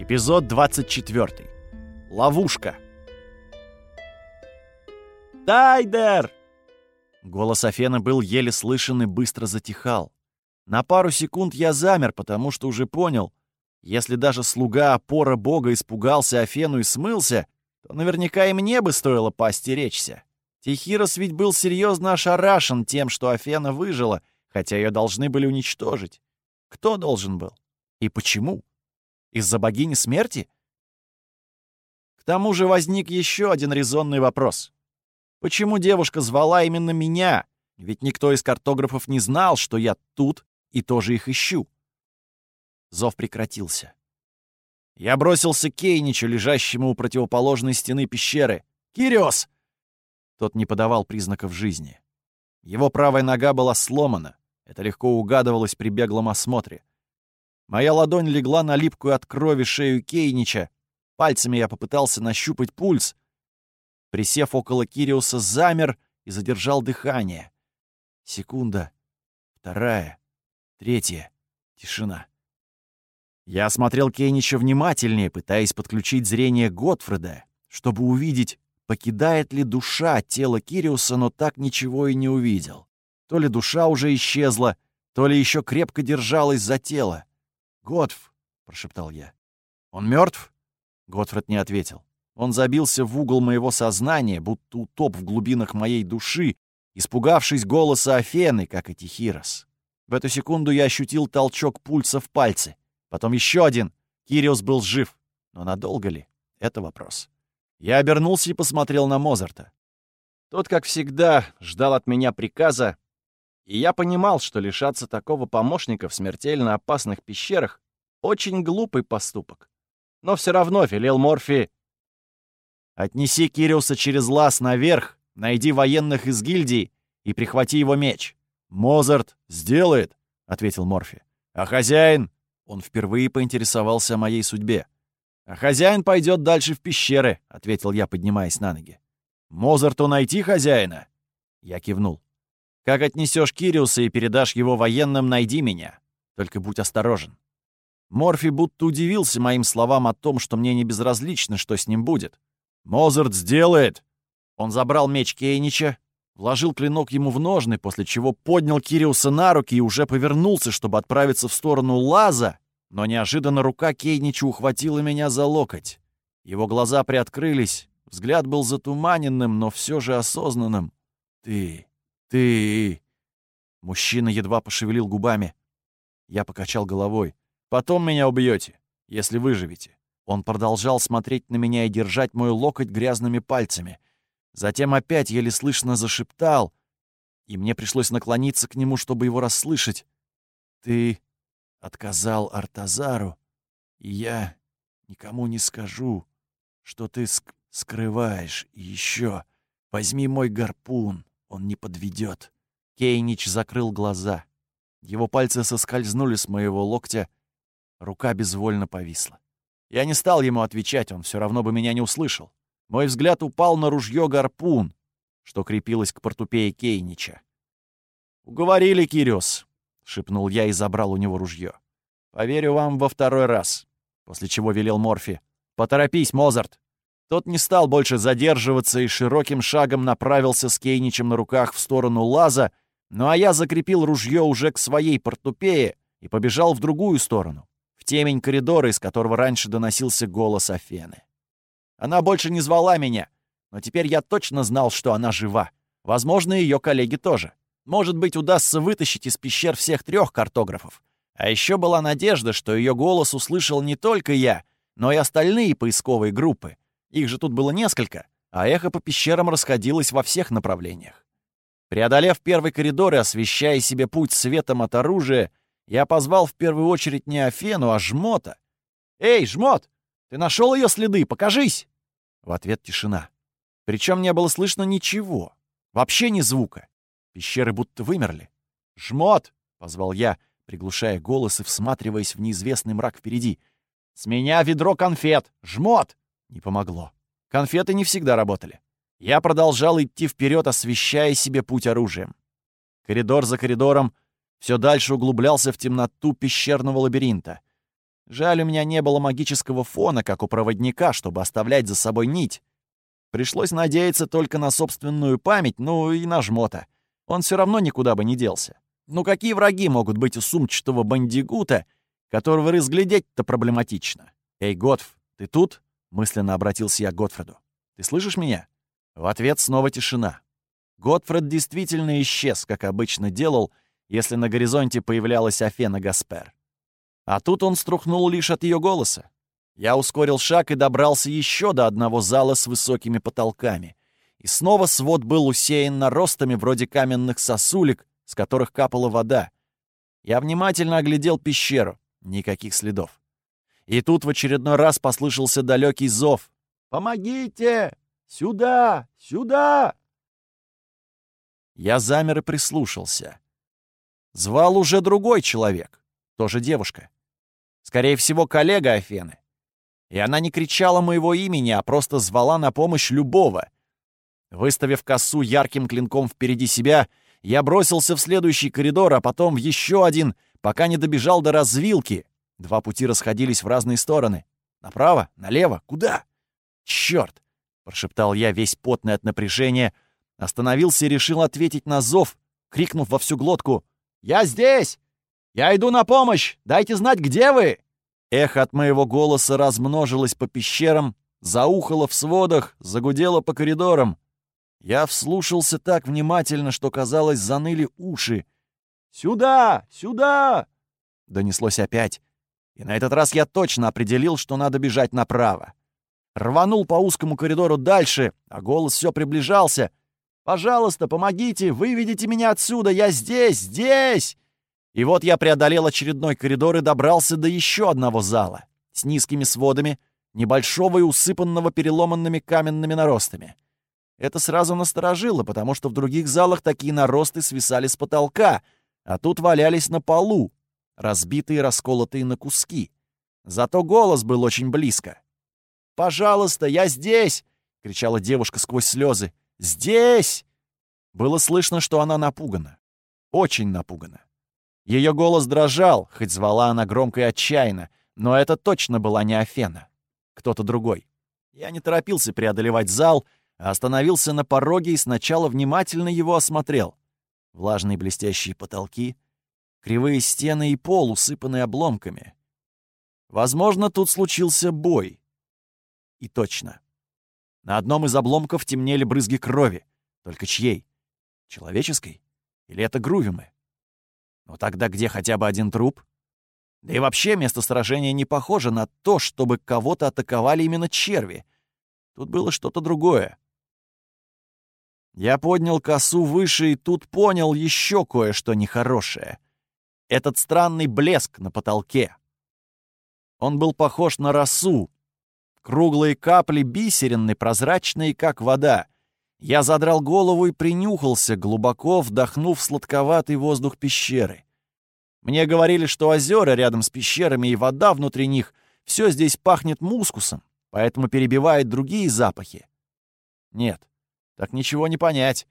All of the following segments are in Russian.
Эпизод 24. Ловушка. «Тайдер!» Голос Афена был еле слышен и быстро затихал. На пару секунд я замер, потому что уже понял, если даже слуга опора бога испугался Афену и смылся, то наверняка и мне бы стоило поостеречься. Тихирос ведь был серьезно ошарашен тем, что Афена выжила, хотя ее должны были уничтожить. Кто должен был? И почему? Из-за богини смерти? К тому же возник еще один резонный вопрос. Почему девушка звала именно меня? Ведь никто из картографов не знал, что я тут и тоже их ищу. Зов прекратился. Я бросился к Кейничу, лежащему у противоположной стены пещеры. «Кириос!» Тот не подавал признаков жизни. Его правая нога была сломана. Это легко угадывалось при беглом осмотре. Моя ладонь легла на липкую от крови шею Кейнича. Пальцами я попытался нащупать пульс. Присев около Кириуса, замер и задержал дыхание. Секунда. Вторая. Третья. Тишина. Я осмотрел Кейнича внимательнее, пытаясь подключить зрение Готфреда, чтобы увидеть, покидает ли душа тело Кириуса, но так ничего и не увидел. То ли душа уже исчезла, то ли еще крепко держалась за тело. «Готф!» — прошептал я. «Он мертв? Готфред не ответил. Он забился в угол моего сознания, будто утоп в глубинах моей души, испугавшись голоса Афены, как и Тихирос. В эту секунду я ощутил толчок пульса в пальце. Потом еще один. Кириус был жив. Но надолго ли? Это вопрос. Я обернулся и посмотрел на Мозарта. Тот, как всегда, ждал от меня приказа и я понимал, что лишаться такого помощника в смертельно опасных пещерах — очень глупый поступок. Но все равно велел Морфи «Отнеси Кириуса через лаз наверх, найди военных из гильдии и прихвати его меч». «Мозарт сделает», — ответил Морфи. «А хозяин?» Он впервые поинтересовался о моей судьбе. «А хозяин пойдет дальше в пещеры», — ответил я, поднимаясь на ноги. «Мозарту найти хозяина?» Я кивнул. Как отнесешь Кириуса и передашь его военным, найди меня. Только будь осторожен». Морфи будто удивился моим словам о том, что мне не безразлично, что с ним будет. «Мозарт сделает!» Он забрал меч Кейнича, вложил клинок ему в ножны, после чего поднял Кириуса на руки и уже повернулся, чтобы отправиться в сторону Лаза, но неожиданно рука Кейнича ухватила меня за локоть. Его глаза приоткрылись, взгляд был затуманенным, но все же осознанным. «Ты «Ты...» Мужчина едва пошевелил губами. Я покачал головой. «Потом меня убьете, если выживете». Он продолжал смотреть на меня и держать мой локоть грязными пальцами. Затем опять еле слышно зашептал, и мне пришлось наклониться к нему, чтобы его расслышать. «Ты отказал Артазару, и я никому не скажу, что ты ск скрываешь. И еще возьми мой гарпун. Он не подведет. Кейнич закрыл глаза. Его пальцы соскользнули с моего локтя. Рука безвольно повисла. Я не стал ему отвечать, он все равно бы меня не услышал. Мой взгляд упал на ружье гарпун, что крепилось к портупее Кейнича. «Уговорили, Кириос», — шепнул я и забрал у него ружье. «Поверю вам во второй раз», после чего велел Морфи. «Поторопись, Мозарт!» Тот не стал больше задерживаться и широким шагом направился с Кейничем на руках в сторону лаза, ну а я закрепил ружье уже к своей портупее и побежал в другую сторону, в темень коридора, из которого раньше доносился голос Афены. Она больше не звала меня, но теперь я точно знал, что она жива. Возможно, ее коллеги тоже. Может быть, удастся вытащить из пещер всех трех картографов. А еще была надежда, что ее голос услышал не только я, но и остальные поисковые группы, их же тут было несколько, а эхо по пещерам расходилось во всех направлениях. Преодолев первый коридор и освещая себе путь светом от оружия, я позвал в первую очередь не Афену, а Жмота. «Эй, Жмот, ты нашел ее следы? Покажись!» В ответ тишина. Причем не было слышно ничего. Вообще ни звука. Пещеры будто вымерли. «Жмот!» — позвал я, приглушая голос и всматриваясь в неизвестный мрак впереди. «С меня ведро конфет! Жмот!» Не помогло. Конфеты не всегда работали. Я продолжал идти вперед, освещая себе путь оружием. Коридор за коридором все дальше углублялся в темноту пещерного лабиринта. Жаль, у меня не было магического фона, как у проводника, чтобы оставлять за собой нить. Пришлось надеяться только на собственную память, ну и на жмота. Он все равно никуда бы не делся. Ну какие враги могут быть у сумчатого бандигута, которого разглядеть-то проблематично? «Эй, Готф, ты тут?» — мысленно обратился я к Готфреду. «Ты слышишь меня?» В ответ снова тишина. Готфред действительно исчез, как обычно делал, если на горизонте появлялась Афена Гаспер. А тут он струхнул лишь от ее голоса. Я ускорил шаг и добрался еще до одного зала с высокими потолками. И снова свод был усеян наростами вроде каменных сосулек, с которых капала вода. Я внимательно оглядел пещеру. Никаких следов. И тут в очередной раз послышался далекий зов. «Помогите! Сюда! Сюда!» Я замер и прислушался. Звал уже другой человек, тоже девушка. Скорее всего, коллега Афены. И она не кричала моего имени, а просто звала на помощь любого. Выставив косу ярким клинком впереди себя, я бросился в следующий коридор, а потом в еще один, пока не добежал до развилки. Два пути расходились в разные стороны. Направо? Налево? Куда? Черт! прошептал я, весь потный от напряжения, остановился и решил ответить на зов, крикнув во всю глотку «Я здесь! Я иду на помощь! Дайте знать, где вы!» Эхо от моего голоса размножилось по пещерам, заухало в сводах, загудело по коридорам. Я вслушался так внимательно, что, казалось, заныли уши. «Сюда! Сюда!» — донеслось опять. И на этот раз я точно определил, что надо бежать направо. Рванул по узкому коридору дальше, а голос все приближался. «Пожалуйста, помогите! Выведите меня отсюда! Я здесь! Здесь!» И вот я преодолел очередной коридор и добрался до еще одного зала с низкими сводами, небольшого и усыпанного переломанными каменными наростами. Это сразу насторожило, потому что в других залах такие наросты свисали с потолка, а тут валялись на полу, разбитые и расколотые на куски. Зато голос был очень близко. «Пожалуйста, я здесь!» — кричала девушка сквозь слезы. «Здесь!» Было слышно, что она напугана. Очень напугана. Ее голос дрожал, хоть звала она громко и отчаянно, но это точно была не Афена. Кто-то другой. Я не торопился преодолевать зал, а остановился на пороге и сначала внимательно его осмотрел. Влажные блестящие потолки, кривые стены и пол, усыпанные обломками. Возможно, тут случился бой. И точно. На одном из обломков темнели брызги крови. Только чьей? Человеческой? Или это грувимы? Но тогда где хотя бы один труп? Да и вообще место сражения не похоже на то, чтобы кого-то атаковали именно черви. Тут было что-то другое. Я поднял косу выше и тут понял еще кое-что нехорошее. Этот странный блеск на потолке. Он был похож на росу. Круглые капли бисеринны, прозрачные, как вода. Я задрал голову и принюхался, глубоко вдохнув сладковатый воздух пещеры. Мне говорили, что озера рядом с пещерами и вода внутри них — все здесь пахнет мускусом, поэтому перебивает другие запахи. Нет, так ничего не понять.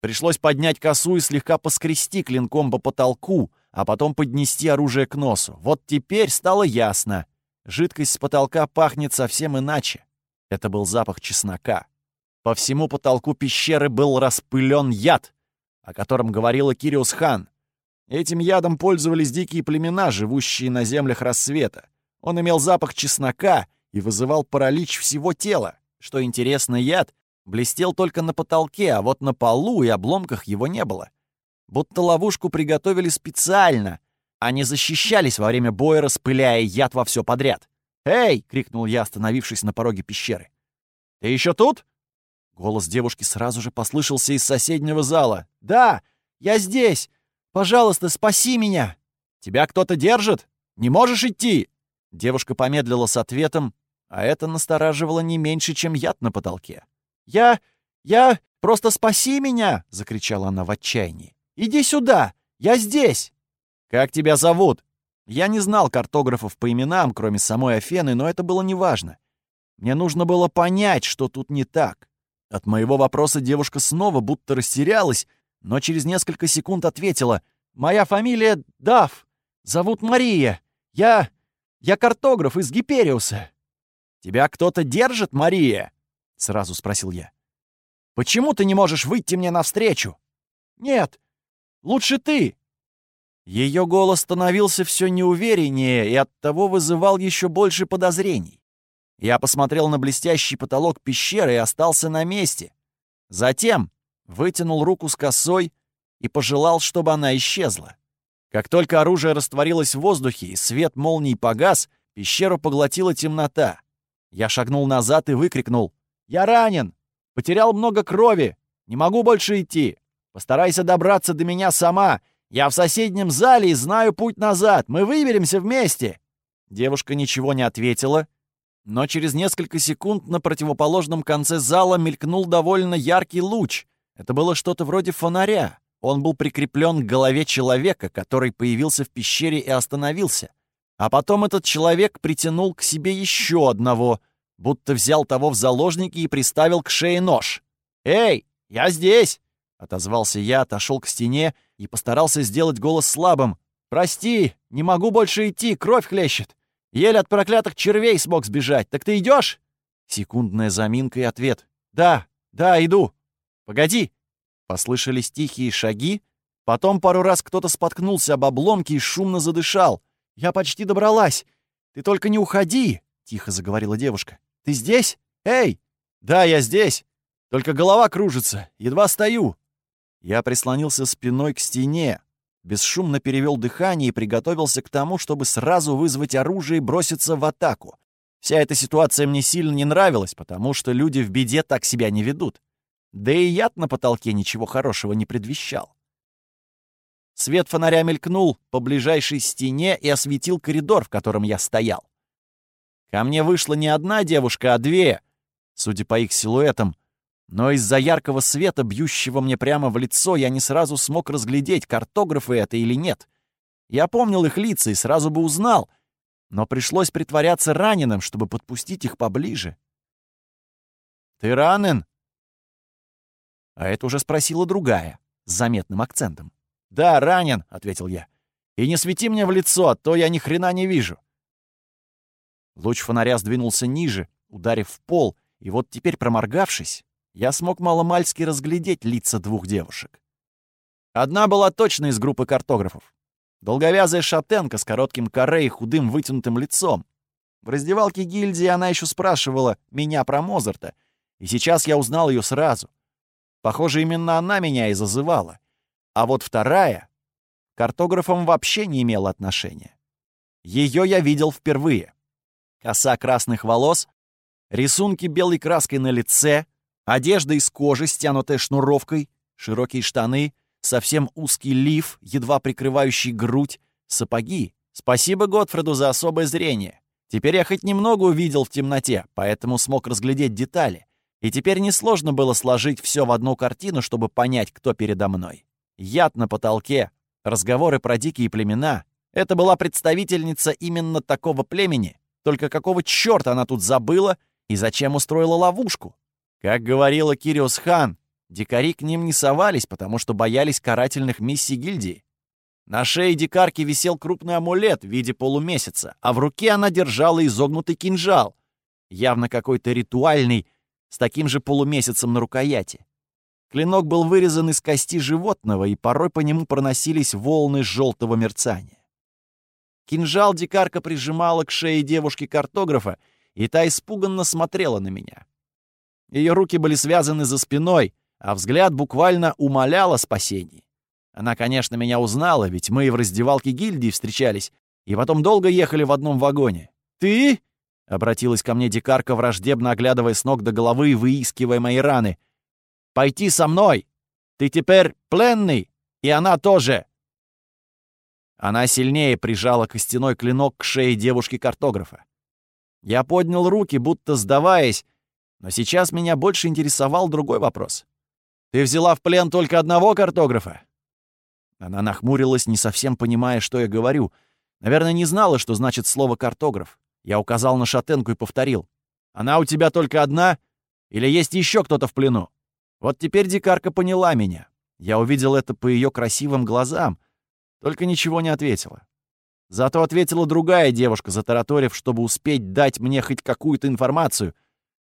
Пришлось поднять косу и слегка поскрести клинком по потолку, а потом поднести оружие к носу. Вот теперь стало ясно. Жидкость с потолка пахнет совсем иначе. Это был запах чеснока. По всему потолку пещеры был распылен яд, о котором говорила Кириус Хан. Этим ядом пользовались дикие племена, живущие на землях рассвета. Он имел запах чеснока и вызывал паралич всего тела. Что интересно, яд блестел только на потолке, а вот на полу и обломках его не было. Будто ловушку приготовили специально, а не защищались во время боя, распыляя яд во все подряд. «Эй!» — крикнул я, остановившись на пороге пещеры. «Ты еще тут?» Голос девушки сразу же послышался из соседнего зала. «Да, я здесь! Пожалуйста, спаси меня!» «Тебя кто-то держит? Не можешь идти?» Девушка помедлила с ответом, а это настораживало не меньше, чем яд на потолке. «Я... я... просто спаси меня!» — закричала она в отчаянии. «Иди сюда! Я здесь!» «Как тебя зовут?» Я не знал картографов по именам, кроме самой Афены, но это было неважно. Мне нужно было понять, что тут не так. От моего вопроса девушка снова будто растерялась, но через несколько секунд ответила. «Моя фамилия Дав. Зовут Мария. Я... Я картограф из Гипериуса». «Тебя кто-то держит, Мария?» — сразу спросил я. «Почему ты не можешь выйти мне навстречу?» «Нет, лучше ты!» Ее голос становился все неувереннее и оттого вызывал еще больше подозрений. Я посмотрел на блестящий потолок пещеры и остался на месте. Затем вытянул руку с косой и пожелал, чтобы она исчезла. Как только оружие растворилось в воздухе и свет молний погас, пещеру поглотила темнота. Я шагнул назад и выкрикнул. «Я ранен! Потерял много крови! Не могу больше идти! Постарайся добраться до меня сама! Я в соседнем зале и знаю путь назад! Мы выберемся вместе!» Девушка ничего не ответила, но через несколько секунд на противоположном конце зала мелькнул довольно яркий луч. Это было что-то вроде фонаря. Он был прикреплен к голове человека, который появился в пещере и остановился. А потом этот человек притянул к себе еще одного, будто взял того в заложники и приставил к шее нож. «Эй, я здесь!» — отозвался я, отошел к стене и постарался сделать голос слабым. «Прости, не могу больше идти, кровь хлещет. Еле от проклятых червей смог сбежать. Так ты идешь?» Секундная заминка и ответ. «Да, да, иду. Погоди!» Послышались тихие шаги. Потом пару раз кто-то споткнулся об обломки и шумно задышал. «Я почти добралась. Ты только не уходи!» — тихо заговорила девушка. «Ты здесь? Эй!» «Да, я здесь. Только голова кружится. Едва стою». Я прислонился спиной к стене, бесшумно перевел дыхание и приготовился к тому, чтобы сразу вызвать оружие и броситься в атаку. Вся эта ситуация мне сильно не нравилась, потому что люди в беде так себя не ведут. Да и яд на потолке ничего хорошего не предвещал. Свет фонаря мелькнул по ближайшей стене и осветил коридор, в котором я стоял. Ко мне вышла не одна девушка, а две, судя по их силуэтам, но из-за яркого света, бьющего мне прямо в лицо, я не сразу смог разглядеть, картографы это или нет. Я помнил их лица и сразу бы узнал, но пришлось притворяться раненым, чтобы подпустить их поближе. «Ты ранен?» А это уже спросила другая, с заметным акцентом. «Да, ранен», — ответил я. «И не свети мне в лицо, а то я ни хрена не вижу». Луч фонаря сдвинулся ниже, ударив в пол, и вот теперь, проморгавшись, я смог маломальски разглядеть лица двух девушек. Одна была точно из группы картографов. Долговязая шатенка с коротким каре и худым вытянутым лицом. В раздевалке гильдии она еще спрашивала меня про Мозарта, и сейчас я узнал ее сразу. Похоже, именно она меня и зазывала. А вот вторая картографом вообще не имела отношения. Ее я видел впервые. Коса красных волос, рисунки белой краской на лице, одежда из кожи, стянутая шнуровкой, широкие штаны, совсем узкий лиф, едва прикрывающий грудь, сапоги. Спасибо Готфреду за особое зрение. Теперь я хоть немного увидел в темноте, поэтому смог разглядеть детали. И теперь несложно было сложить все в одну картину, чтобы понять, кто передо мной. Яд на потолке, разговоры про дикие племена. Это была представительница именно такого племени. Только какого черта она тут забыла и зачем устроила ловушку? Как говорила Кириос Хан, дикари к ним не совались, потому что боялись карательных миссий гильдии. На шее дикарки висел крупный амулет в виде полумесяца, а в руке она держала изогнутый кинжал, явно какой-то ритуальный, с таким же полумесяцем на рукояти. Клинок был вырезан из кости животного, и порой по нему проносились волны желтого мерцания. Кинжал дикарка прижимала к шее девушки-картографа, и та испуганно смотрела на меня. Ее руки были связаны за спиной, а взгляд буквально умолял о спасении. Она, конечно, меня узнала, ведь мы и в раздевалке гильдии встречались, и потом долго ехали в одном вагоне. «Ты?» — обратилась ко мне дикарка, враждебно оглядывая с ног до головы и выискивая мои раны. «Пойти со мной! Ты теперь пленный, и она тоже!» Она сильнее прижала костяной клинок к шее девушки-картографа. Я поднял руки, будто сдаваясь, но сейчас меня больше интересовал другой вопрос. «Ты взяла в плен только одного картографа?» Она нахмурилась, не совсем понимая, что я говорю. Наверное, не знала, что значит слово «картограф». Я указал на шатенку и повторил. «Она у тебя только одна? Или есть еще кто-то в плену?» Вот теперь дикарка поняла меня. Я увидел это по ее красивым глазам, только ничего не ответила. Зато ответила другая девушка, затараторив, чтобы успеть дать мне хоть какую-то информацию.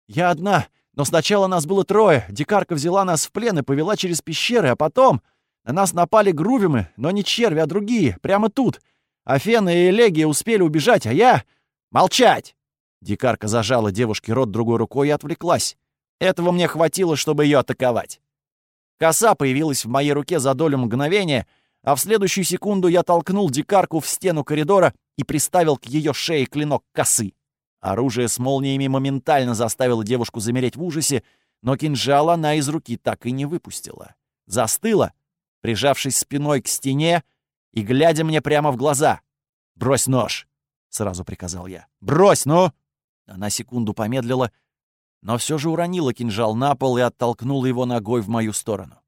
«Я одна, но сначала нас было трое. Дикарка взяла нас в плен и повела через пещеры, а потом на нас напали грувимы, но не черви, а другие, прямо тут. Афена и Элегия успели убежать, а я... Молчать!» Дикарка зажала девушке рот другой рукой и отвлеклась. Этого мне хватило, чтобы ее атаковать. Коса появилась в моей руке за долю мгновения, а в следующую секунду я толкнул дикарку в стену коридора и приставил к ее шее клинок косы. Оружие с молниями моментально заставило девушку замереть в ужасе, но кинжал она из руки так и не выпустила. Застыла, прижавшись спиной к стене и глядя мне прямо в глаза. «Брось нож!» — сразу приказал я. «Брось, ну!» Она секунду помедлила, но все же уронила кинжал на пол и оттолкнула его ногой в мою сторону.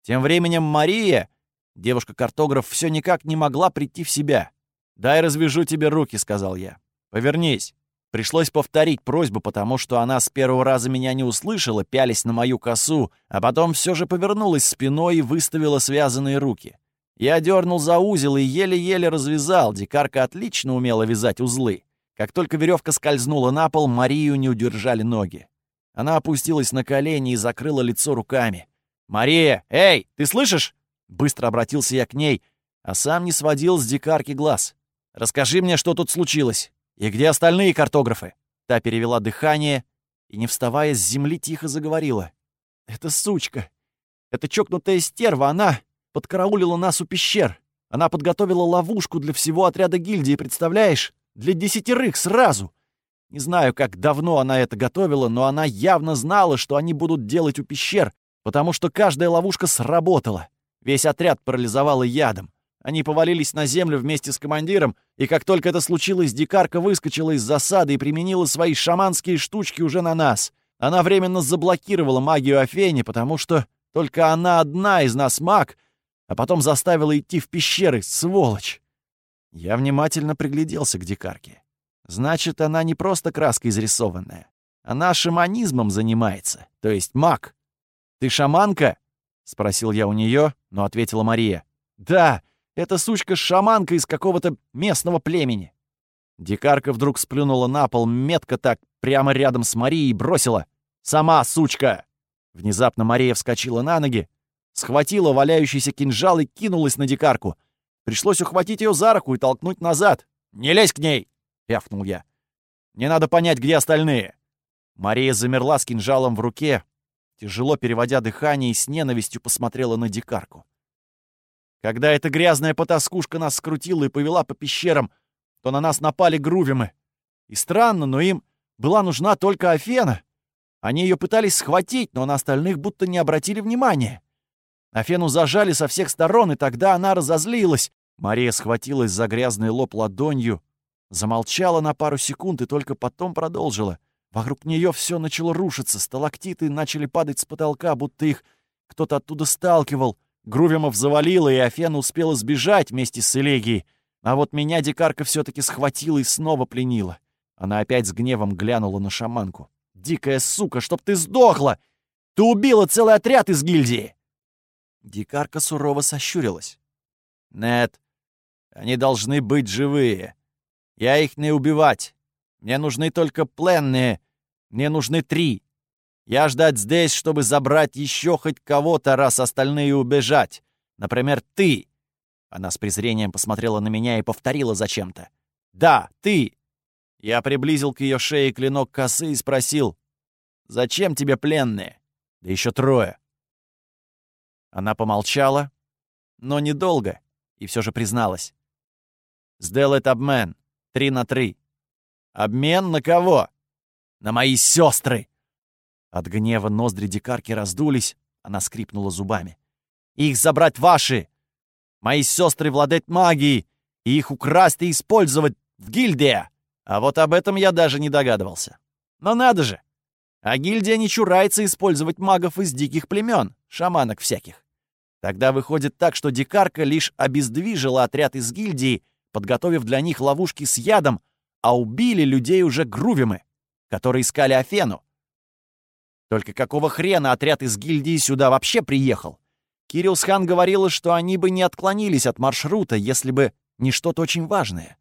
Тем временем Мария, девушка-картограф, все никак не могла прийти в себя. «Дай развяжу тебе руки», — сказал я. «Повернись». Пришлось повторить просьбу, потому что она с первого раза меня не услышала, пялись на мою косу, а потом все же повернулась спиной и выставила связанные руки. Я дернул за узел и еле-еле развязал, дикарка отлично умела вязать узлы. Как только веревка скользнула на пол, Марию не удержали ноги. Она опустилась на колени и закрыла лицо руками. «Мария! Эй, ты слышишь?» Быстро обратился я к ней, а сам не сводил с дикарки глаз. «Расскажи мне, что тут случилось. И где остальные картографы?» Та перевела дыхание и, не вставая с земли, тихо заговорила. «Это сучка. Это чокнутая стерва. Она подкараулила нас у пещер. Она подготовила ловушку для всего отряда гильдии, представляешь? Для десятерых сразу. Не знаю, как давно она это готовила, но она явно знала, что они будут делать у пещер, потому что каждая ловушка сработала. Весь отряд парализовала ядом. Они повалились на землю вместе с командиром, и как только это случилось, дикарка выскочила из засады и применила свои шаманские штучки уже на нас. Она временно заблокировала магию Афени, потому что только она одна из нас маг, а потом заставила идти в пещеры, сволочь. Я внимательно пригляделся к дикарке. Значит, она не просто краска изрисованная. Она шаманизмом занимается, то есть маг. «Ты шаманка?» — спросил я у нее, но ответила Мария. «Да, эта сучка-шаманка из какого-то местного племени». Дикарка вдруг сплюнула на пол, метко так, прямо рядом с Марией, и бросила. «Сама сучка!» Внезапно Мария вскочила на ноги, схватила валяющийся кинжал и кинулась на дикарку. Пришлось ухватить ее за руку и толкнуть назад. «Не лезь к ней!» — рявкнул я. «Мне надо понять, где остальные». Мария замерла с кинжалом в руке, тяжело переводя дыхание и с ненавистью посмотрела на дикарку. Когда эта грязная потаскушка нас скрутила и повела по пещерам, то на нас напали грувимы. И странно, но им была нужна только Афена. Они ее пытались схватить, но на остальных будто не обратили внимания. Афену зажали со всех сторон, и тогда она разозлилась. Мария схватилась за грязный лоб ладонью, замолчала на пару секунд и только потом продолжила. Вокруг нее все начало рушиться, сталактиты начали падать с потолка, будто их кто-то оттуда сталкивал. Грувимов завалило, и Афена успела сбежать вместе с Элегией. А вот меня дикарка все таки схватила и снова пленила. Она опять с гневом глянула на шаманку. «Дикая сука, чтоб ты сдохла! Ты убила целый отряд из гильдии!» Дикарка сурово сощурилась. «Нет, они должны быть живые. Я их не убивать. Мне нужны только пленные. Мне нужны три. Я ждать здесь, чтобы забрать еще хоть кого-то, раз остальные убежать. Например, ты». Она с презрением посмотрела на меня и повторила зачем-то. «Да, ты!» Я приблизил к ее шее клинок косы и спросил. «Зачем тебе пленные? Да еще трое. Она помолчала, но недолго, и все же призналась. «Сделает обмен. Три на три». «Обмен на кого?» «На мои сестры!» От гнева ноздри дикарки раздулись, она скрипнула зубами. «Их забрать ваши! Мои сестры владеть магией, и их украсть и использовать в гильдии!» А вот об этом я даже не догадывался. Но надо же! А гильдия не чурается использовать магов из диких племен, шаманок всяких. Тогда выходит так, что дикарка лишь обездвижила отряд из гильдии, подготовив для них ловушки с ядом, а убили людей уже грувимы, которые искали Афену. Только какого хрена отряд из гильдии сюда вообще приехал? Кириллсхан говорила, что они бы не отклонились от маршрута, если бы не что-то очень важное.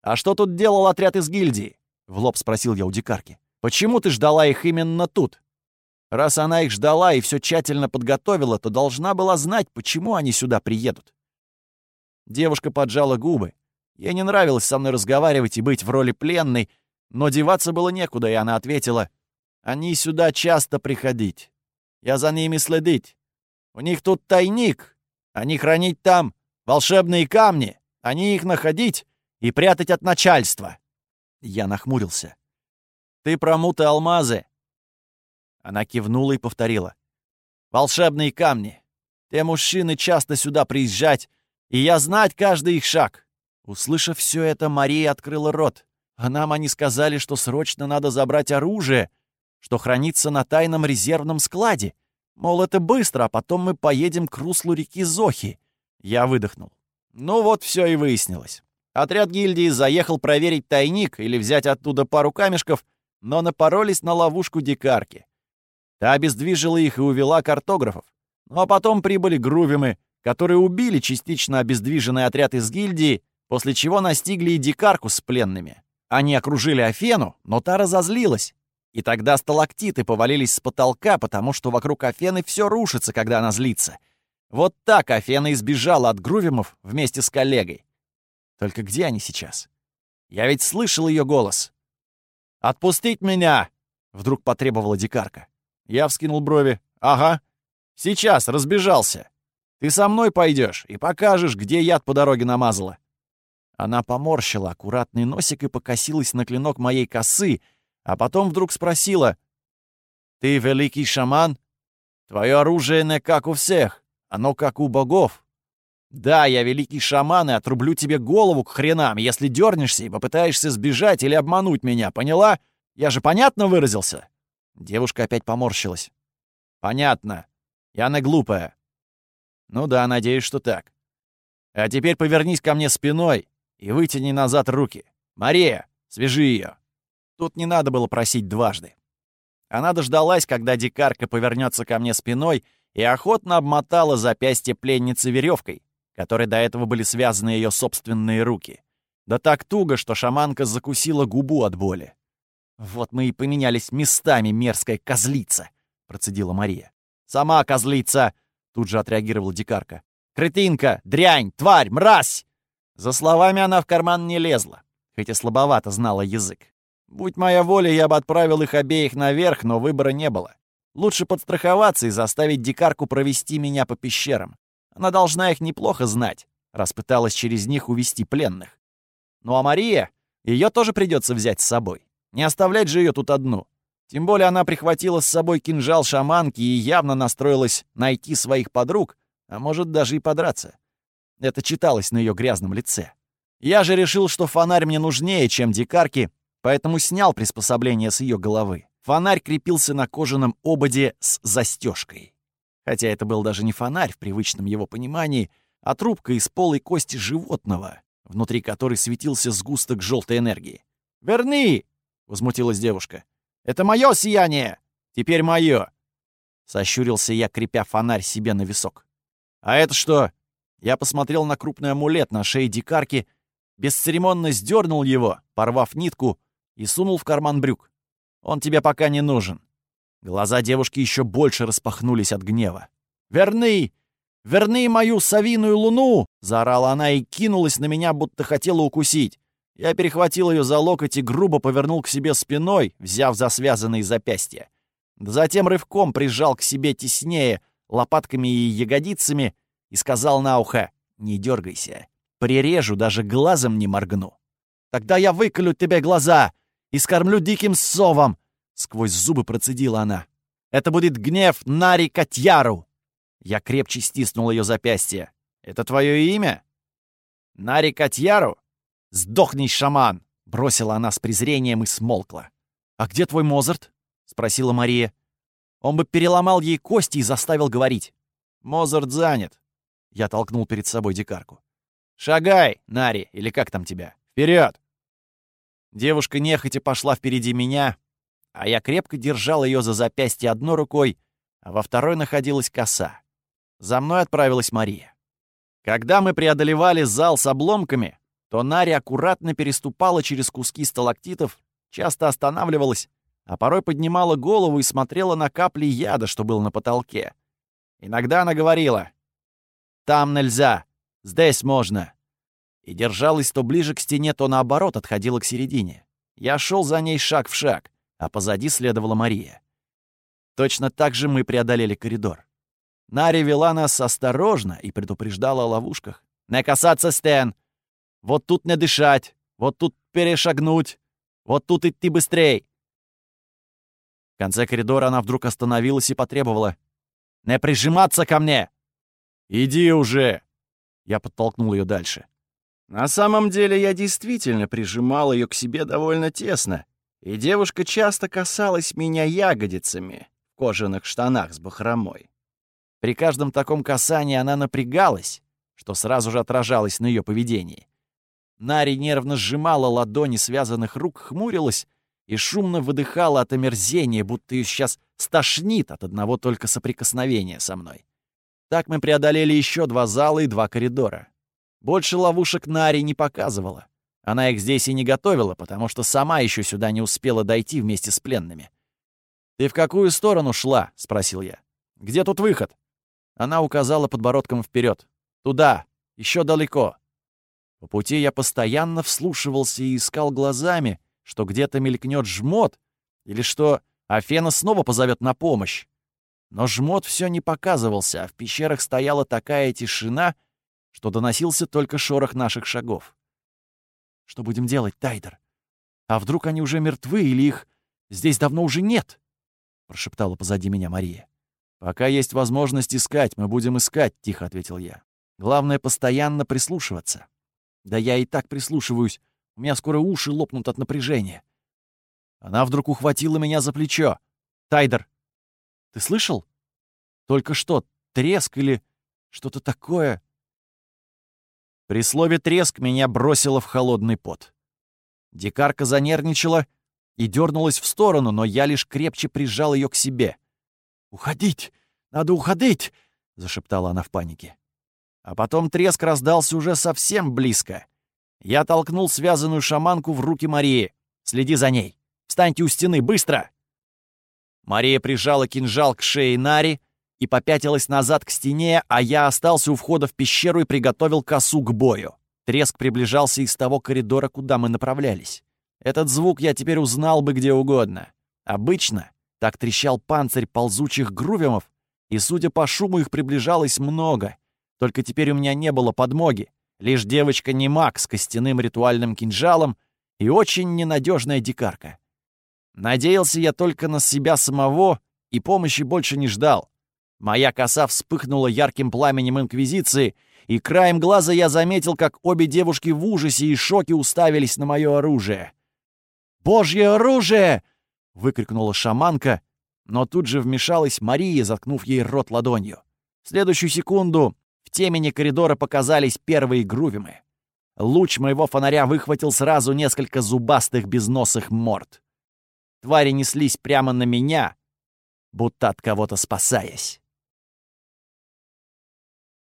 «А что тут делал отряд из гильдии?» — в лоб спросил я у дикарки. «Почему ты ждала их именно тут? Раз она их ждала и все тщательно подготовила, то должна была знать, почему они сюда приедут». Девушка поджала губы. Ей не нравилось со мной разговаривать и быть в роли пленной, но деваться было некуда, и она ответила, «Они сюда часто приходить. Я за ними следить. У них тут тайник. Они хранить там волшебные камни. Они их находить и прятать от начальства». Я нахмурился. «Ты промуты алмазы». Она кивнула и повторила. «Волшебные камни. Те мужчины часто сюда приезжать, и я знать каждый их шаг». Услышав все это, Мария открыла рот. А нам они сказали, что срочно надо забрать оружие, что хранится на тайном резервном складе. Мол, это быстро, а потом мы поедем к руслу реки Зохи. Я выдохнул. Ну вот все и выяснилось. Отряд гильдии заехал проверить тайник или взять оттуда пару камешков, но напоролись на ловушку дикарки. Та обездвижила их и увела картографов. Ну а потом прибыли грувимы, которые убили частично обездвиженный отряд из гильдии, после чего настигли и дикарку с пленными. Они окружили Афену, но та разозлилась. И тогда сталактиты повалились с потолка, потому что вокруг Афены все рушится, когда она злится. Вот так Афена избежала от Грувимов вместе с коллегой. Только где они сейчас? Я ведь слышал ее голос. «Отпустить меня!» — вдруг потребовала дикарка. Я вскинул брови. «Ага. Сейчас, разбежался. Ты со мной пойдешь и покажешь, где яд по дороге намазала». Она поморщила аккуратный носик и покосилась на клинок моей косы, а потом вдруг спросила. «Ты великий шаман? Твое оружие не как у всех, оно как у богов. Да, я великий шаман и отрублю тебе голову к хренам, если дернешься и попытаешься сбежать или обмануть меня, поняла? Я же понятно выразился?» Девушка опять поморщилась. «Понятно. Я не глупая». «Ну да, надеюсь, что так. А теперь повернись ко мне спиной и вытяни назад руки. Мария, свяжи ее». Тут не надо было просить дважды. Она дождалась, когда дикарка повернется ко мне спиной, и охотно обмотала запястье пленницы веревкой, которой до этого были связаны ее собственные руки. Да так туго, что шаманка закусила губу от боли. «Вот мы и поменялись местами, мерзкая козлица!» — процедила Мария. «Сама козлица!» — тут же отреагировала дикарка. «Кретинка! Дрянь! Тварь! Мразь!» За словами она в карман не лезла, хотя слабовато знала язык. Будь моя воля, я бы отправил их обеих наверх, но выбора не было. Лучше подстраховаться и заставить дикарку провести меня по пещерам. Она должна их неплохо знать, раз пыталась через них увести пленных. Ну а Мария, ее тоже придется взять с собой. Не оставлять же ее тут одну. Тем более она прихватила с собой кинжал шаманки и явно настроилась найти своих подруг, а может даже и подраться. Это читалось на ее грязном лице. Я же решил, что фонарь мне нужнее, чем дикарки, поэтому снял приспособление с ее головы. Фонарь крепился на кожаном ободе с застежкой. Хотя это был даже не фонарь в привычном его понимании, а трубка из полой кости животного, внутри которой светился сгусток желтой энергии. «Верни!» — возмутилась девушка. «Это мое сияние! Теперь мое!» Сощурился я, крепя фонарь себе на висок. «А это что?» Я посмотрел на крупный амулет на шее дикарки, бесцеремонно сдернул его, порвав нитку, и сунул в карман брюк. «Он тебе пока не нужен». Глаза девушки еще больше распахнулись от гнева. «Верны! Верни мою совиную луну!» — заорала она и кинулась на меня, будто хотела укусить. Я перехватил ее за локоть и грубо повернул к себе спиной, взяв за связанные запястья. Затем рывком прижал к себе теснее, лопатками и ягодицами, и сказал на ухо «Не дергайся, прирежу, даже глазом не моргну. Тогда я выколю тебе глаза и скормлю диким совам!» Сквозь зубы процедила она. «Это будет гнев Нари Катьяру!» Я крепче стиснул ее запястье. «Это твое имя?» «Нари Катьяру?» «Сдохни, шаман!» — бросила она с презрением и смолкла. «А где твой Мозарт?» — спросила Мария. Он бы переломал ей кости и заставил говорить. «Мозарт занят». Я толкнул перед собой дикарку. «Шагай, Нари, или как там тебя? Вперед! Девушка нехотя пошла впереди меня, а я крепко держал ее за запястье одной рукой, а во второй находилась коса. За мной отправилась Мария. Когда мы преодолевали зал с обломками, то Нари аккуратно переступала через куски сталактитов, часто останавливалась, а порой поднимала голову и смотрела на капли яда, что был на потолке. Иногда она говорила «Там нельзя, здесь можно». И держалась то ближе к стене, то наоборот отходила к середине. Я шел за ней шаг в шаг, а позади следовала Мария. Точно так же мы преодолели коридор. Нари вела нас осторожно и предупреждала о ловушках. «Не касаться стен! Вот тут не дышать! Вот тут перешагнуть! Вот тут идти быстрей!» В конце коридора она вдруг остановилась и потребовала. «Не прижиматься ко мне!» «Иди уже!» Я подтолкнул ее дальше. На самом деле я действительно прижимал ее к себе довольно тесно, и девушка часто касалась меня ягодицами в кожаных штанах с бахромой. При каждом таком касании она напрягалась, что сразу же отражалось на ее поведении. Нари нервно сжимала ладони связанных рук, хмурилась и шумно выдыхала от омерзения, будто ее сейчас стошнит от одного только соприкосновения со мной. Так мы преодолели еще два зала и два коридора. Больше ловушек Нари не показывала. Она их здесь и не готовила, потому что сама еще сюда не успела дойти вместе с пленными. «Ты в какую сторону шла?» — спросил я. «Где тут выход?» Она указала подбородком вперед. «Туда! Еще далеко!» По пути я постоянно вслушивался и искал глазами, что где-то мелькнет жмот, или что Афена снова позовет на помощь. Но жмот все не показывался, а в пещерах стояла такая тишина, что доносился только шорох наших шагов. «Что будем делать, Тайдер? А вдруг они уже мертвы или их здесь давно уже нет?» — прошептала позади меня Мария. «Пока есть возможность искать, мы будем искать», — тихо ответил я. «Главное, постоянно прислушиваться». «Да я и так прислушиваюсь. У меня скоро уши лопнут от напряжения». Она вдруг ухватила меня за плечо. «Тайдер, ты слышал? Только что, треск или что-то такое?» При слове «треск» меня бросило в холодный пот. Дикарка занервничала и дернулась в сторону, но я лишь крепче прижал ее к себе. «Уходить! Надо уходить!» — зашептала она в панике. А потом треск раздался уже совсем близко. Я толкнул связанную шаманку в руки Марии. «Следи за ней! Встаньте у стены, быстро!» Мария прижала кинжал к шее Нари и попятилась назад к стене, а я остался у входа в пещеру и приготовил косу к бою. Треск приближался из того коридора, куда мы направлялись. Этот звук я теперь узнал бы где угодно. Обычно так трещал панцирь ползучих грувимов, и, судя по шуму, их приближалось много. Только теперь у меня не было подмоги. Лишь девочка-немак с костяным ритуальным кинжалом и очень ненадежная дикарка. Надеялся я только на себя самого и помощи больше не ждал. Моя коса вспыхнула ярким пламенем Инквизиции, и краем глаза я заметил, как обе девушки в ужасе и шоке уставились на мое оружие. «Божье оружие!» — выкрикнула шаманка, но тут же вмешалась Мария, заткнув ей рот ладонью. В следующую секунду в темени коридора показались первые грувимы. Луч моего фонаря выхватил сразу несколько зубастых безносых морд. Твари неслись прямо на меня, будто от кого-то спасаясь.